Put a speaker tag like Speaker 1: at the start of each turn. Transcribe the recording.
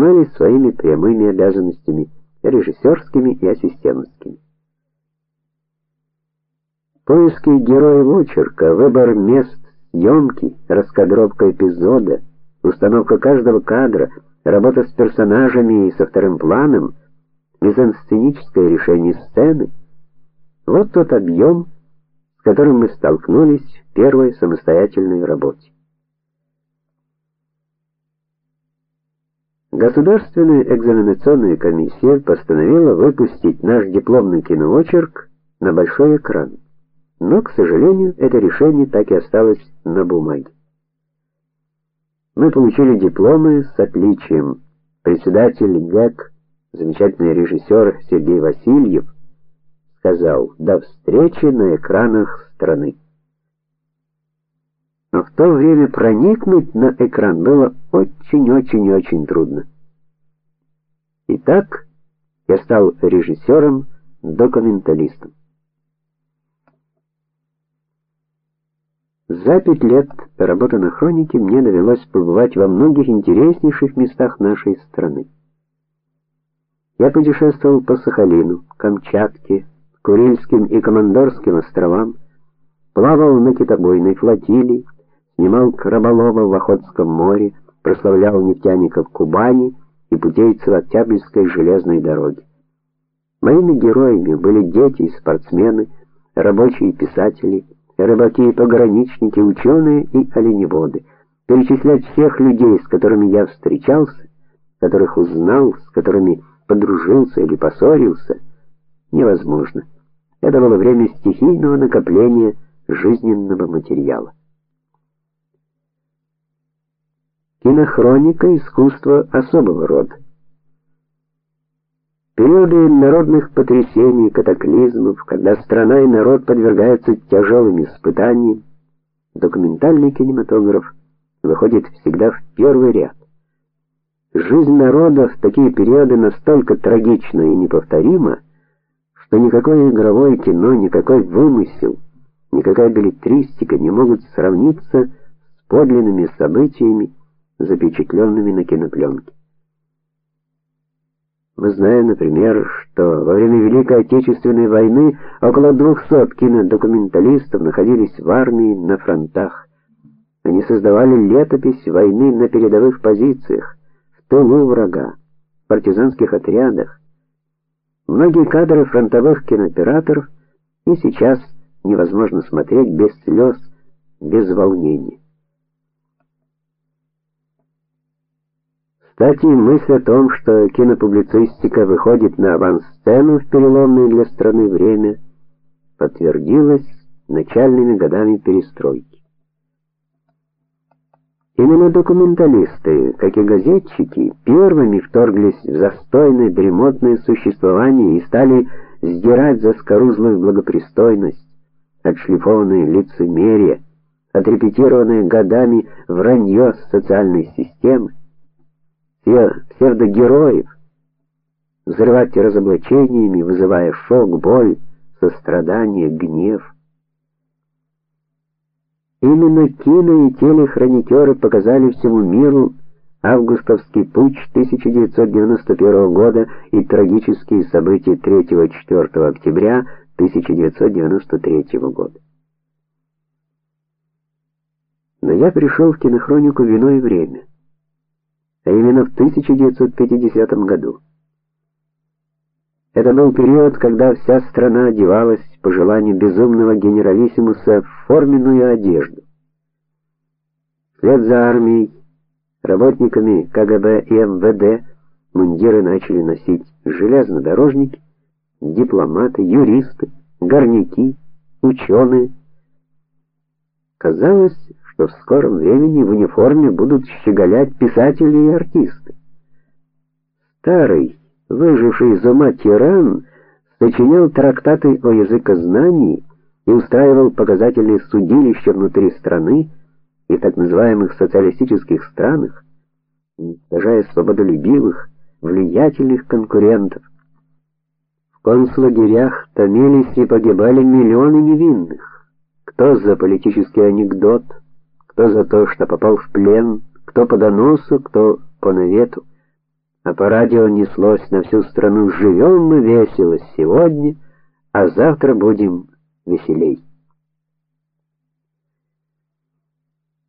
Speaker 1: занимались своими прямыми обязанностями режиссерскими и ассистентскими. Поиски героев очерка, выбор мест съемки, раскадровка эпизода, установка каждого кадра, работа с персонажами и со вторым планом, мизансценическое решение сцены вот тот объем, с которым мы столкнулись в первой самостоятельной работе. Государственная экзаменационная комиссия постановила выпустить наш дипломный киноочерк на большой экран. Но, к сожалению, это решение так и осталось на бумаге. Мы получили дипломы с отличием. Председатель ГЭК, замечательный режиссер Сергей Васильев, сказал: "До встречи на экранах страны". Но в то время проникнуть на экран было очень-очень-очень трудно. Итак, я стал режиссером, документалистом. За пять лет работы на хронике мне довелось побывать во многих интереснейших местах нашей страны. Я путешествовал по Сахалину, Камчатке, Курильским и Командорским островам, плавал на китобойной флотилии, снимал краболова в Охотском море, прославлял нефтяников Кубани и путейцев Октябрьской железной дороги. Моими героями были дети и спортсмены, рабочие и писатели, рыбаки и пограничники, ученые и оленеводы. Перечислять всех людей, с которыми я встречался, которых узнал, с которыми подружился или поссорился, невозможно. Это было время стихийного накопления жизненного материала. Кинохроника искусство особого рода. Периоды народных потрясений, катаклизмов, когда страна и народ подвергаются тяжелым испытаниям, документальный кинематограф выходит всегда в первый ряд. Жизнь народа в такие периоды настолько трагична и неповторима, что никакое игровое кино, никакой вымысел, никакая билетристика не могут сравниться с подлинными событиями, запечатленными на кинопленке. Мы знаем, например, что во время Великой Отечественной войны около 200 кинодокументалистов находились в армии на фронтах. Они создавали летопись войны на передовых позициях, в тылу врага, в партизанских отрядах. Многие кадры фронтовых кинооператоров и сейчас невозможно смотреть без слез, без волнения. Кстати, мысль о том, что кинопублицистика выходит на авансцену в переломное для страны время, подтвердилась начальными годами перестройки. Именно документалисты, как и газетчики, первыми вторглись в застойное дремотное существование и стали сдирать заскорузлую благопристойность, отшлифованное лицемерие, отрепетированное годами вранье социальной системы псевдогероев, взрывать разоблачениями, вызывая шок, боль, сострадание, гнев. Именно кино и телехроникеры показали всему миру августовский путч 1991 года и трагические события 3-4 октября 1993 года. Но я пришел в кинохронику в иное время а именно в 1950 году. Это был период, когда вся страна одевалась по желанию безумного генералиссимуса в форменную одежду. Вслед за армией, работниками КГБ и МВД мундиры начали носить железнодорожники, дипломаты, юристы, горняки, ученые. Казалось, что в скором времени в униформе будут щеголять писатели и артисты. Старый, выживший из ума тиран, сочинял трактаты о языкознании и устраивал показательные судилища внутри страны и так называемых социалистических странах, уничтожая свободолюбивых, влиятельных конкурентов. В концлагерях томились и погибали миллионы невинных. Кто за политический анекдот, кто за то, что попал в плен, кто по доносу, кто по навету. А по радио неслось на всю страну: "Живем мы весело сегодня, а завтра будем веселей".